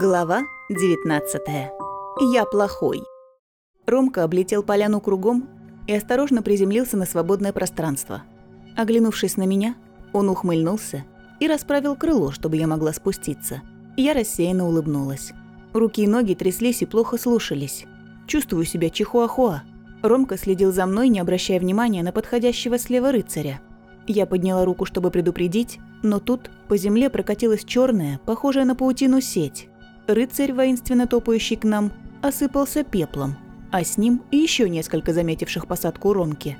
Глава 19. Я плохой. Ромка облетел поляну кругом и осторожно приземлился на свободное пространство. Оглянувшись на меня, он ухмыльнулся и расправил крыло, чтобы я могла спуститься. Я рассеянно улыбнулась. Руки и ноги тряслись и плохо слушались. Чувствую себя чихуахуа. Ромка следил за мной, не обращая внимания на подходящего слева рыцаря. Я подняла руку, чтобы предупредить, но тут по земле прокатилась черная, похожая на паутину сеть. Рыцарь, воинственно топающий к нам, осыпался пеплом, а с ним еще несколько заметивших посадку ромки.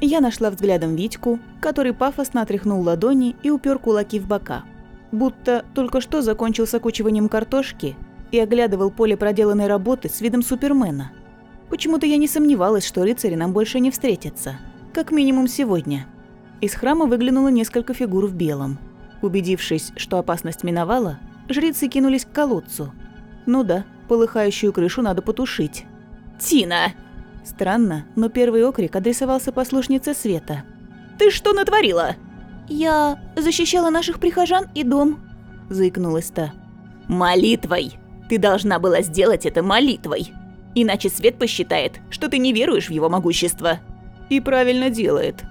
Я нашла взглядом Витьку, который пафосно отряхнул ладони и упер кулаки в бока. Будто только что закончил с окучиванием картошки и оглядывал поле проделанной работы с видом супермена. Почему-то я не сомневалась, что рыцари нам больше не встретятся. Как минимум сегодня. Из храма выглянуло несколько фигур в белом. Убедившись, что опасность миновала, жрецы кинулись к колодцу. Ну да, полыхающую крышу надо потушить. «Тина!» Странно, но первый окрик адресовался послушнице Света. «Ты что натворила?» «Я защищала наших прихожан и дом», – заикнулась та. «Молитвой! Ты должна была сделать это молитвой! Иначе Свет посчитает, что ты не веруешь в его могущество!» «И правильно делает!»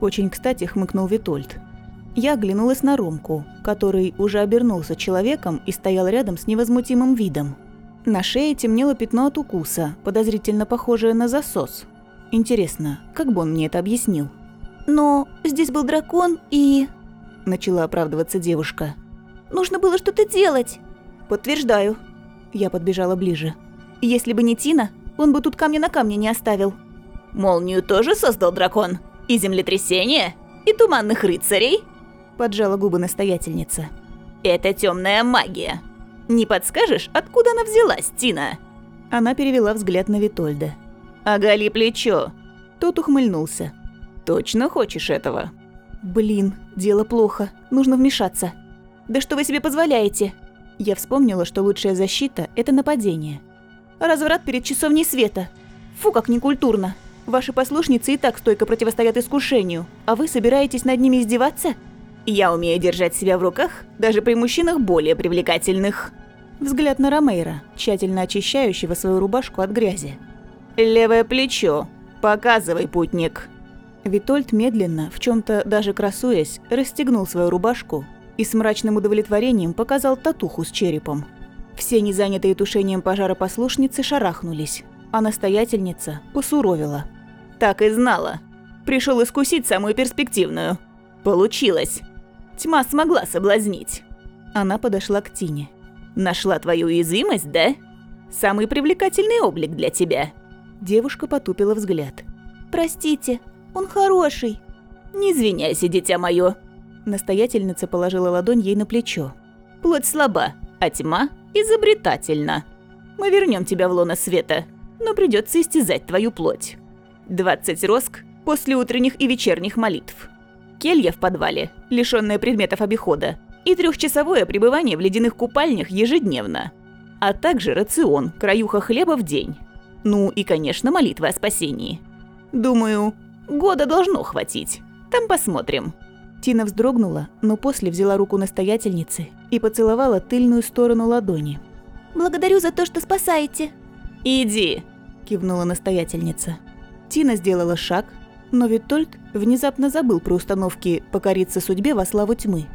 Очень кстати хмыкнул Витольд. Я оглянулась на Ромку, который уже обернулся человеком и стоял рядом с невозмутимым видом. На шее темнело пятно от укуса, подозрительно похожее на засос. Интересно, как бы он мне это объяснил? «Но здесь был дракон и...» Начала оправдываться девушка. «Нужно было что-то делать!» «Подтверждаю». Я подбежала ближе. «Если бы не Тина, он бы тут камня на камне не оставил». «Молнию тоже создал дракон? И землетрясение? И туманных рыцарей?» Поджала губы настоятельница. «Это темная магия. Не подскажешь, откуда она взялась, Тина?» Она перевела взгляд на Витольда. «Оголи плечо!» Тот ухмыльнулся. «Точно хочешь этого?» «Блин, дело плохо. Нужно вмешаться». «Да что вы себе позволяете?» Я вспомнила, что лучшая защита – это нападение. «Разврат перед часовней света. Фу, как некультурно. Ваши послушницы и так стойко противостоят искушению, а вы собираетесь над ними издеваться?» Я умею держать себя в руках даже при мужчинах более привлекательных. Взгляд на Ромейра, тщательно очищающего свою рубашку от грязи. Левое плечо. Показывай, путник. Витольд медленно, в чем то даже красуясь, расстегнул свою рубашку и с мрачным удовлетворением показал татуху с черепом. Все незанятые тушением пожара послушницы шарахнулись, а настоятельница посуровила. «Так и знала. Пришел искусить самую перспективную. Получилось. Тьма смогла соблазнить. Она подошла к Тине. Нашла твою уязвимость, да? Самый привлекательный облик для тебя. Девушка потупила взгляд. Простите, он хороший. Не извиняйся, дитя мое. Настоятельница положила ладонь ей на плечо. Плоть слаба, а тьма изобретательна. Мы вернем тебя в лоно света, но придется истязать твою плоть. 20 роск после утренних и вечерних молитв келья в подвале, лишённая предметов обихода, и трехчасовое пребывание в ледяных купальнях ежедневно, а также рацион, краюха хлеба в день. Ну и, конечно, молитва о спасении. Думаю, года должно хватить. Там посмотрим. Тина вздрогнула, но после взяла руку настоятельницы и поцеловала тыльную сторону ладони. «Благодарю за то, что спасаете». «Иди», – кивнула настоятельница. Тина сделала шаг, но Витольд внезапно забыл про установки покориться судьбе во славу тьмы.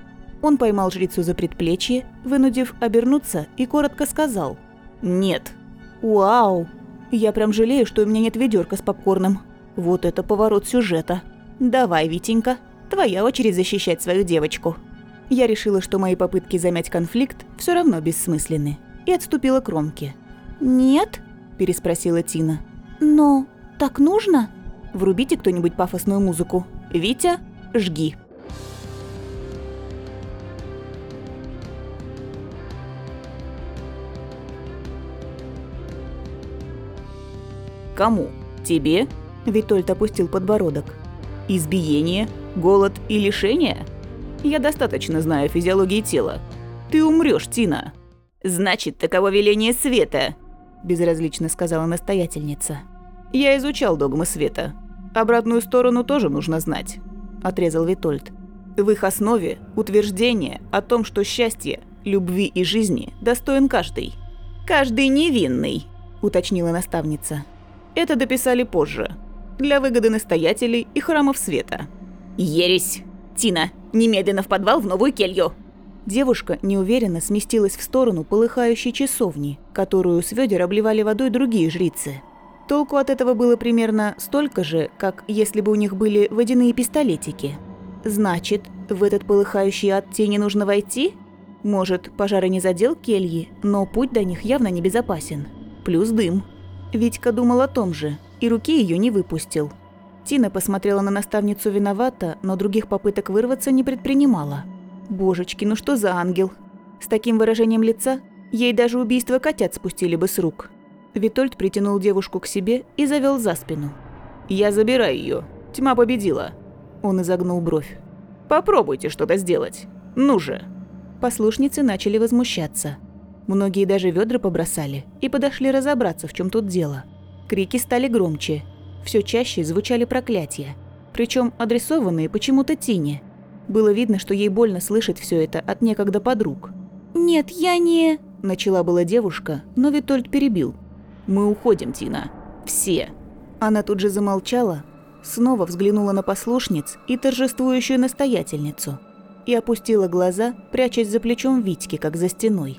Он поймал жрицу за предплечье, вынудив обернуться, и коротко сказал «Нет». «Вау! Я прям жалею, что у меня нет ведерка с попкорном. Вот это поворот сюжета. Давай, Витенька, твоя очередь защищать свою девочку». Я решила, что мои попытки замять конфликт все равно бессмысленны, и отступила к Ромке. «Нет?» – переспросила Тина. «Но так нужно?» Врубите кто-нибудь пафосную музыку. Витя, жги. Кому? Тебе? Витольд опустил подбородок. Избиение, голод и лишение? Я достаточно знаю физиологии тела. Ты умрешь, Тина. Значит, таково веление света, безразлично сказала настоятельница. Я изучал догмы света. Обратную сторону тоже нужно знать, отрезал Витольд. В их основе утверждение о том, что счастье Любви и жизни достоин каждый. Каждый невинный, уточнила наставница. Это дописали позже, для выгоды настоятелей и храмов света. Ересь! Тина, немедленно в подвал в новую келью! Девушка неуверенно сместилась в сторону полыхающей часовни, которую с ведер обливали водой другие жрицы. Толку от этого было примерно столько же, как если бы у них были водяные пистолетики. Значит, в этот полыхающий ад тени нужно войти? Может, пожары не задел кельи, но путь до них явно небезопасен. Плюс дым. Витька думал о том же, и руки ее не выпустил. Тина посмотрела на наставницу виновато, но других попыток вырваться не предпринимала. Божечки, ну что за ангел? С таким выражением лица ей даже убийство котят спустили бы с рук. Витольд притянул девушку к себе и завел за спину. «Я забираю ее. Тьма победила». Он изогнул бровь. «Попробуйте что-то сделать. Ну же». Послушницы начали возмущаться. Многие даже ведра побросали и подошли разобраться, в чем тут дело. Крики стали громче. Все чаще звучали проклятия. Причем адресованные почему-то Тине – было видно, что ей больно слышать все это от некогда подруг. «Нет, я не...» – начала была девушка, но Витольд перебил. «Мы уходим, Тина. Все». Она тут же замолчала, снова взглянула на послушниц и торжествующую настоятельницу и опустила глаза, прячась за плечом Витьки, как за стеной.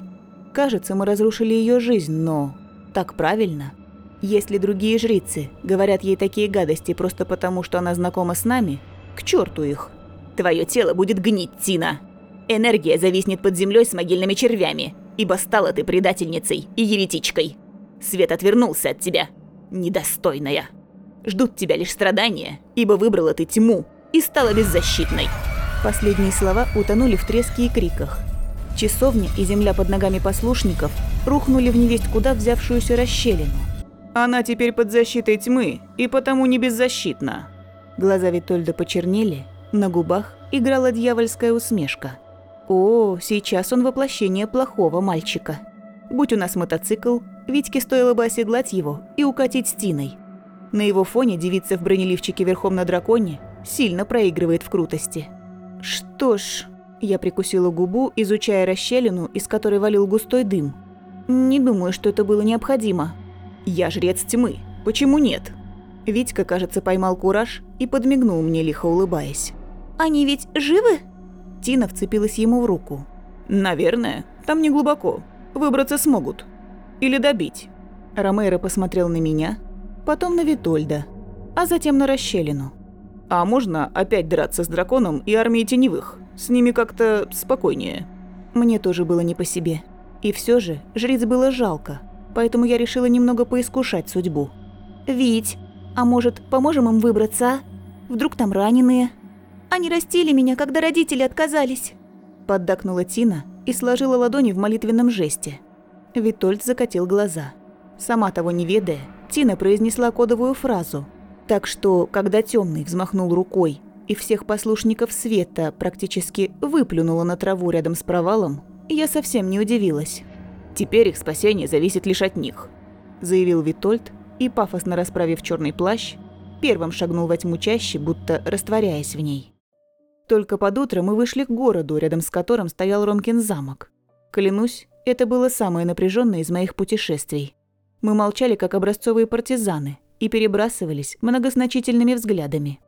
Кажется, мы разрушили ее жизнь, но... Так правильно. Если другие жрицы говорят ей такие гадости просто потому, что она знакома с нами, к черту их. Твое тело будет гнить, Тина. Энергия зависнет под землей с могильными червями, ибо стала ты предательницей и еретичкой. Свет отвернулся от тебя, недостойная. Ждут тебя лишь страдания, ибо выбрала ты тьму и стала беззащитной. Последние слова утонули в треске и криках. Часовня и земля под ногами послушников рухнули в невесть куда взявшуюся расщелину. Она теперь под защитой тьмы и потому не беззащитна. Глаза Витольда почернели, на губах играла дьявольская усмешка. О, сейчас он воплощение плохого мальчика. Будь у нас мотоцикл, Витьке стоило бы оседлать его и укатить с Тиной. На его фоне девица в бронеливчике верхом на драконе сильно проигрывает в крутости. Что ж, я прикусила губу, изучая расщелину, из которой валил густой дым. Не думаю, что это было необходимо. Я жрец тьмы. Почему нет? Витька, кажется, поймал кураж и подмигнул мне, лихо улыбаясь. Они ведь живы?» Тина вцепилась ему в руку. «Наверное. Там не глубоко. Выбраться смогут. Или добить». Ромейро посмотрел на меня, потом на Витольда, а затем на расщелину. «А можно опять драться с драконом и армией теневых? С ними как-то спокойнее». Мне тоже было не по себе. И все же жриц было жалко, поэтому я решила немного поискушать судьбу. «Вить, а может, поможем им выбраться, а? Вдруг там раненые?» Они растили меня, когда родители отказались. Поддакнула Тина и сложила ладони в молитвенном жесте. Витольд закатил глаза. Сама того не ведая, Тина произнесла кодовую фразу. Так что, когда темный взмахнул рукой и всех послушников света практически выплюнула на траву рядом с провалом, я совсем не удивилась. «Теперь их спасение зависит лишь от них», – заявил Витольд и, пафосно расправив черный плащ, первым шагнул во тьму чаще, будто растворяясь в ней. Только под утро мы вышли к городу, рядом с которым стоял Ромкин замок. Клянусь, это было самое напряженное из моих путешествий. Мы молчали, как образцовые партизаны, и перебрасывались многозначительными взглядами.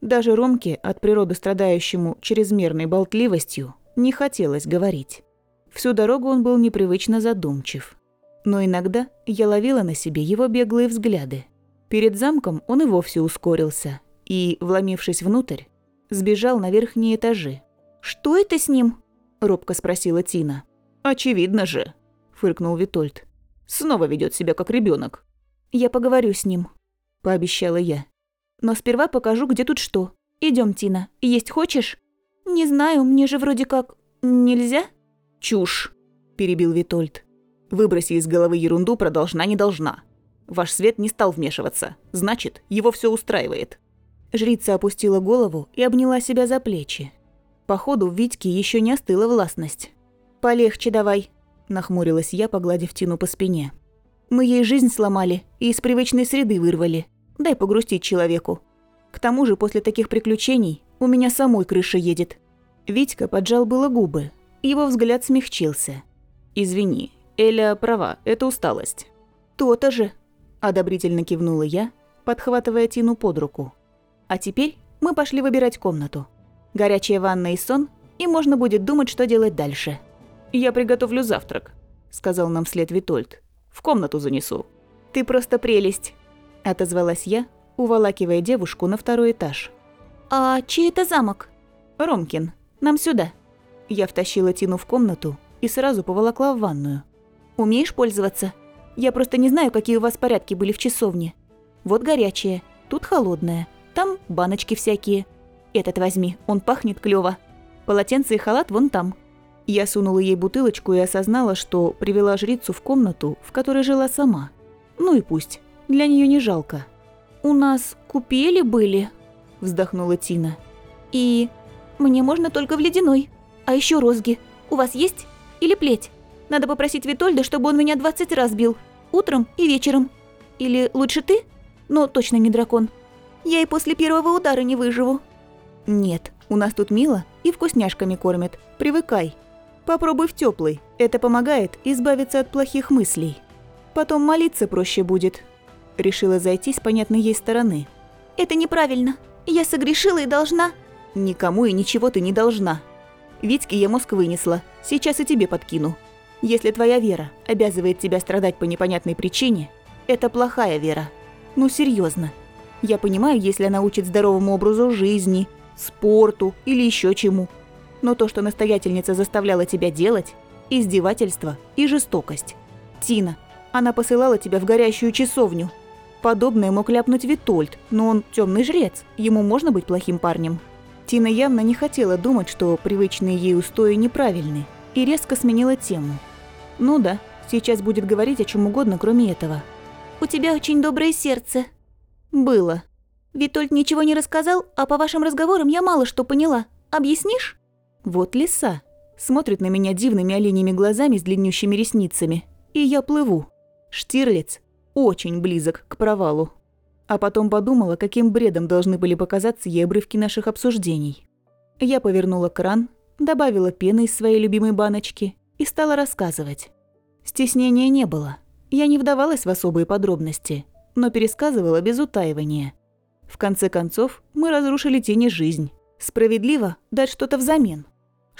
Даже Ромке, от природы страдающему чрезмерной болтливостью, не хотелось говорить. Всю дорогу он был непривычно задумчив. Но иногда я ловила на себе его беглые взгляды. Перед замком он и вовсе ускорился, и, вломившись внутрь, сбежал на верхние этажи. «Что это с ним?» – робко спросила Тина. «Очевидно же», – фыркнул Витольд. «Снова ведет себя как ребенок. «Я поговорю с ним», – пообещала я. «Но сперва покажу, где тут что. Идем, Тина. Есть хочешь?» «Не знаю, мне же вроде как... нельзя?» «Чушь», – перебил Витольд. «Выброси из головы ерунду про должна не должна. Ваш свет не стал вмешиваться. Значит, его все устраивает. Жрица опустила голову и обняла себя за плечи. Походу, в Витьке еще не остыла властность. «Полегче давай», – нахмурилась я, погладив Тину по спине. «Мы ей жизнь сломали и из привычной среды вырвали. Дай погрустить человеку. К тому же, после таких приключений у меня самой крыша едет». Витька поджал было губы, Его взгляд смягчился. «Извини, Эля права, это усталость». «То-то же», – одобрительно кивнула я, подхватывая Тину под руку. «А теперь мы пошли выбирать комнату. Горячая ванна и сон, и можно будет думать, что делать дальше». «Я приготовлю завтрак», – сказал нам вслед Витольд. «В комнату занесу». «Ты просто прелесть», – отозвалась я, уволакивая девушку на второй этаж. «А чей это замок?» «Ромкин, нам сюда». Я втащила Тину в комнату и сразу поволокла в ванную. «Умеешь пользоваться? Я просто не знаю, какие у вас порядки были в часовне. Вот горячее, тут холодное, там баночки всякие. Этот возьми, он пахнет клёво. Полотенце и халат вон там». Я сунула ей бутылочку и осознала, что привела жрицу в комнату, в которой жила сама. Ну и пусть, для нее не жалко. «У нас купели были», – вздохнула Тина. «И мне можно только в ледяной. А еще розги. У вас есть? Или плеть? Надо попросить Витольда, чтобы он меня 20 раз бил. Утром и вечером. Или лучше ты? Но точно не дракон. Я и после первого удара не выживу». «Нет, у нас тут мило и вкусняшками кормят. Привыкай. Попробуй в теплый. Это помогает избавиться от плохих мыслей. Потом молиться проще будет, решила зайти с понятной ей стороны. «Это неправильно. Я согрешила и должна...» «Никому и ничего ты не должна. Витьке я мозг вынесла, сейчас и тебе подкину. Если твоя вера обязывает тебя страдать по непонятной причине, это плохая вера. Ну серьезно. Я понимаю, если она учит здоровому образу жизни, спорту или еще чему. Но то, что настоятельница заставляла тебя делать – издевательство и жестокость. Тина, она посылала тебя в горящую часовню – Подобное мог ляпнуть Витольд, но он темный жрец, ему можно быть плохим парнем. Тина явно не хотела думать, что привычные ей устои неправильны, и резко сменила тему. Ну да, сейчас будет говорить о чем угодно, кроме этого. «У тебя очень доброе сердце». «Было». «Витольд ничего не рассказал, а по вашим разговорам я мало что поняла. Объяснишь?» Вот лиса. Смотрит на меня дивными оленями глазами с длиннющими ресницами. И я плыву. Штирлиц очень близок к провалу. А потом подумала, каким бредом должны были показаться ей обрывки наших обсуждений. Я повернула кран, добавила пены из своей любимой баночки и стала рассказывать. Стеснения не было. Я не вдавалась в особые подробности, но пересказывала без утаивания. В конце концов, мы разрушили тени жизнь. Справедливо дать что-то взамен.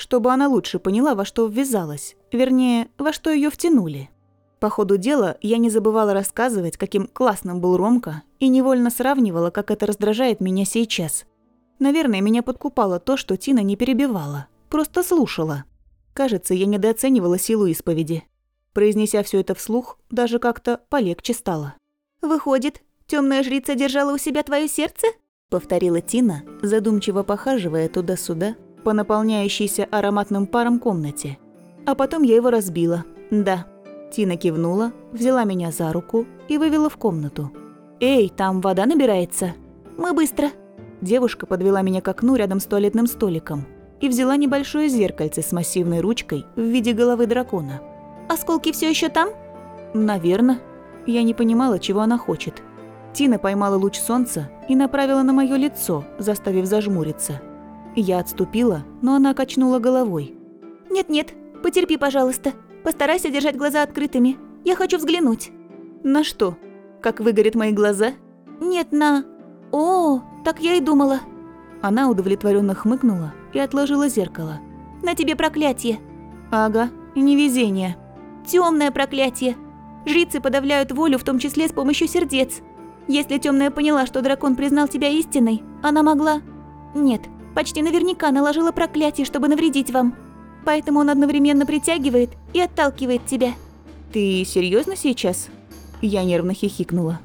Чтобы она лучше поняла, во что ввязалась. Вернее, во что ее втянули. По ходу дела я не забывала рассказывать, каким классным был Ромка, и невольно сравнивала, как это раздражает меня сейчас. Наверное, меня подкупало то, что Тина не перебивала, просто слушала. Кажется, я недооценивала силу исповеди. Произнеся все это вслух, даже как-то полегче стало. «Выходит, темная жрица держала у себя твое сердце?» Повторила Тина, задумчиво похаживая туда-сюда, по наполняющейся ароматным паром комнате. А потом я его разбила. Да, Тина кивнула, взяла меня за руку и вывела в комнату. «Эй, там вода набирается?» «Мы быстро». Девушка подвела меня к окну рядом с туалетным столиком и взяла небольшое зеркальце с массивной ручкой в виде головы дракона. «Осколки все еще там?» «Наверно». Я не понимала, чего она хочет. Тина поймала луч солнца и направила на мое лицо, заставив зажмуриться. Я отступила, но она качнула головой. «Нет-нет, потерпи, пожалуйста. Постарайся держать глаза открытыми. Я хочу взглянуть». «На что? Как выгорят мои глаза?» «Нет, на...» «О, так я и думала». Она удовлетворенно хмыкнула и отложила зеркало. «На тебе проклятие». «Ага, невезение». Темное проклятие. Жрицы подавляют волю, в том числе с помощью сердец. Если темная поняла, что дракон признал тебя истиной, она могла... Нет, почти наверняка наложила проклятие, чтобы навредить вам. Поэтому он одновременно притягивает и отталкивает тебя. Ты серьезно сейчас? Я нервно хихикнула.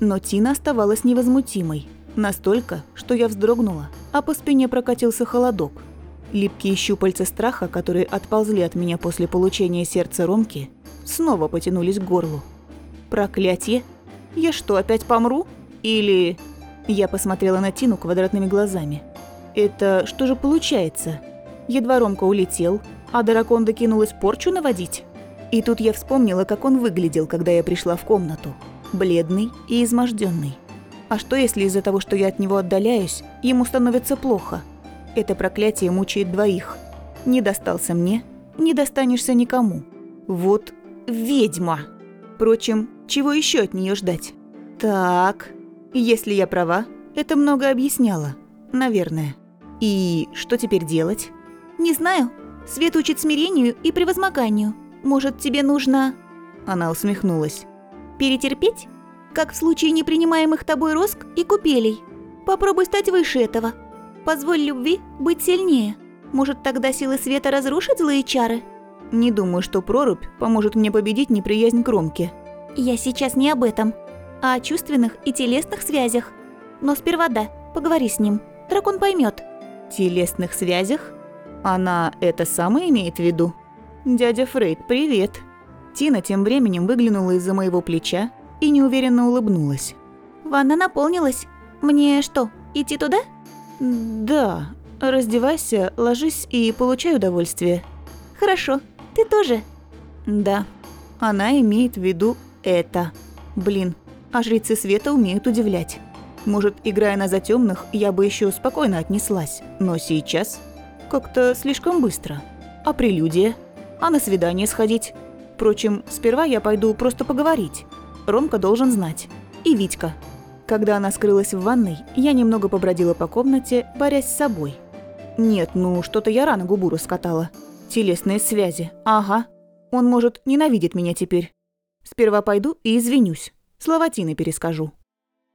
Но Тина оставалась невозмутимой. Настолько, что я вздрогнула, а по спине прокатился холодок. Липкие щупальца страха, которые отползли от меня после получения сердца Ромки, снова потянулись к горлу. Проклятие? Я что, опять помру? Или... Я посмотрела на Тину квадратными глазами. Это что же получается? Едва Ромка улетел, а Драконда кинулась порчу наводить. И тут я вспомнила, как он выглядел, когда я пришла в комнату. Бледный и изможденный. А что, если из-за того, что я от него отдаляюсь, ему становится плохо? Это проклятие мучает двоих. Не достался мне, не достанешься никому. Вот ведьма. Впрочем, чего еще от нее ждать? Так, если я права, это много объясняло. Наверное. И что теперь делать? Не знаю. Свет учит смирению и превозмоганию. Может, тебе нужно... Она усмехнулась. Перетерпеть? Как в случае непринимаемых тобой роск и купелей. Попробуй стать выше этого. Позволь любви быть сильнее. Может, тогда силы света разрушат злые чары? Не думаю, что прорубь поможет мне победить неприязнь к Ромке. Я сейчас не об этом, а о чувственных и телесных связях. Но сперва да, поговори с ним. Дракон поймет. Телесных связях? Она это самое имеет в виду? Дядя Фрейд, привет. Тина тем временем выглянула из-за моего плеча и неуверенно улыбнулась. Ванна наполнилась. Мне что, идти туда? Да. Раздевайся, ложись и получай удовольствие. Хорошо. Ты тоже? Да. Она имеет в виду это. Блин, а жрецы света умеют удивлять. Может, играя на затемных, я бы еще спокойно отнеслась, но сейчас как-то слишком быстро. А прелюдия? А на свидание сходить? Впрочем, сперва я пойду просто поговорить. Ромка должен знать. И Витька. Когда она скрылась в ванной, я немного побродила по комнате, борясь с собой. Нет, ну что-то я рано губу раскатала. Телесные связи. Ага. Он, может, ненавидит меня теперь. Сперва пойду и извинюсь. Слова Тины перескажу.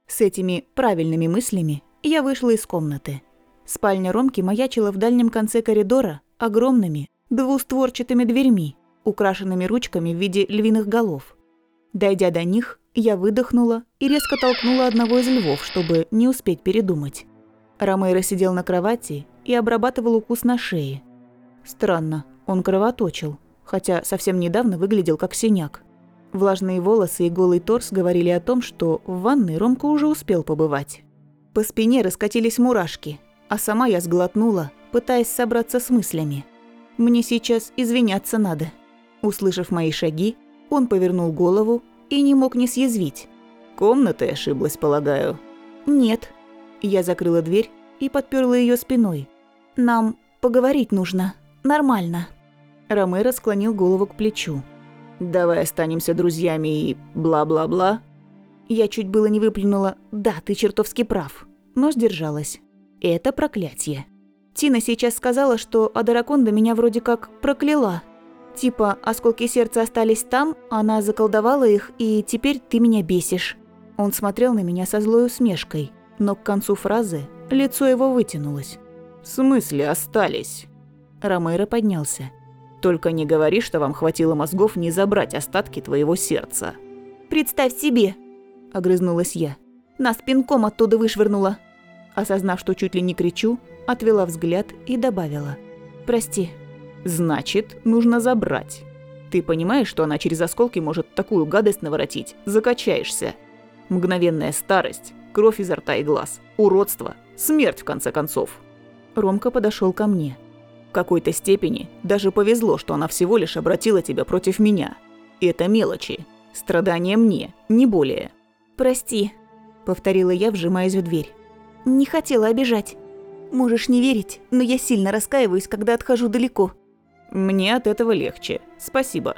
С этими правильными мыслями я вышла из комнаты. Спальня Ромки маячила в дальнем конце коридора огромными двустворчатыми дверьми, украшенными ручками в виде львиных голов. Дойдя до них, я выдохнула и резко толкнула одного из львов, чтобы не успеть передумать. Ромейро сидел на кровати и обрабатывал укус на шее. Странно, он кровоточил, хотя совсем недавно выглядел как синяк. Влажные волосы и голый торс говорили о том, что в ванной Ромка уже успел побывать. По спине раскатились мурашки, а сама я сглотнула, пытаясь собраться с мыслями. Мне сейчас извиняться надо. Услышав мои шаги, он повернул голову и не мог не съязвить. «Комнатой ошиблась, полагаю?» «Нет». Я закрыла дверь и подперла ее спиной. «Нам поговорить нужно. Нормально». Ромеро склонил голову к плечу. «Давай останемся друзьями и бла-бла-бла». Я чуть было не выплюнула «Да, ты чертовски прав», но сдержалась. Это проклятие. Тина сейчас сказала, что Адараконда меня вроде как прокляла. Типа, осколки сердца остались там, она заколдовала их, и теперь ты меня бесишь. Он смотрел на меня со злой усмешкой, но к концу фразы лицо его вытянулось. «В смысле остались?» Ромейро поднялся. Только не говори, что вам хватило мозгов не забрать остатки твоего сердца. Представь себе, огрызнулась я. Нас пинком оттуда вышвырнула. Осознав, что чуть ли не кричу, отвела взгляд и добавила: "Прости. Значит, нужно забрать. Ты понимаешь, что она через осколки может такую гадость наворотить? Закачаешься. Мгновенная старость, кровь изо рта и глаз, уродство, смерть в конце концов". Ромка подошел ко мне. В какой-то степени даже повезло, что она всего лишь обратила тебя против меня. Это мелочи. Страдания мне, не более. «Прости», — повторила я, вжимаясь в дверь. «Не хотела обижать. Можешь не верить, но я сильно раскаиваюсь, когда отхожу далеко». «Мне от этого легче. Спасибо».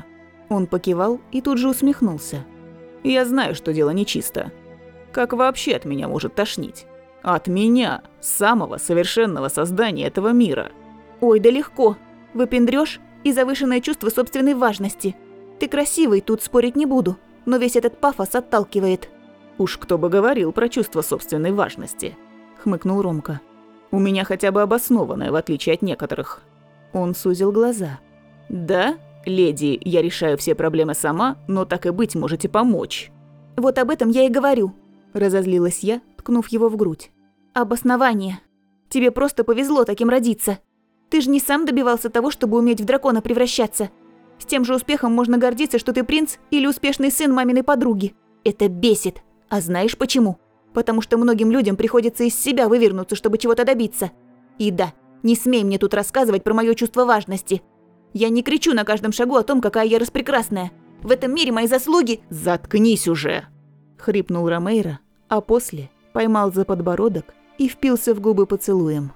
Он покивал и тут же усмехнулся. «Я знаю, что дело нечисто. Как вообще от меня может тошнить? От меня, самого совершенного создания этого мира». Ой, да легко. Выпендрёшь и завышенное чувство собственной важности. Ты красивый, тут спорить не буду, но весь этот пафос отталкивает. Уж кто бы говорил про чувство собственной важности, хмыкнул Ромка. У меня хотя бы обоснованное, в отличие от некоторых. Он сузил глаза. Да, леди, я решаю все проблемы сама, но так и быть можете помочь. Вот об этом я и говорю, разозлилась я, ткнув его в грудь. Обоснование. Тебе просто повезло таким родиться. Ты же не сам добивался того, чтобы уметь в дракона превращаться. С тем же успехом можно гордиться, что ты принц или успешный сын маминой подруги. Это бесит. А знаешь почему? Потому что многим людям приходится из себя вывернуться, чтобы чего-то добиться. И да, не смей мне тут рассказывать про мое чувство важности. Я не кричу на каждом шагу о том, какая я распрекрасная. В этом мире мои заслуги... «Заткнись уже!» – хрипнул Ромейро, а после поймал за подбородок и впился в губы поцелуем.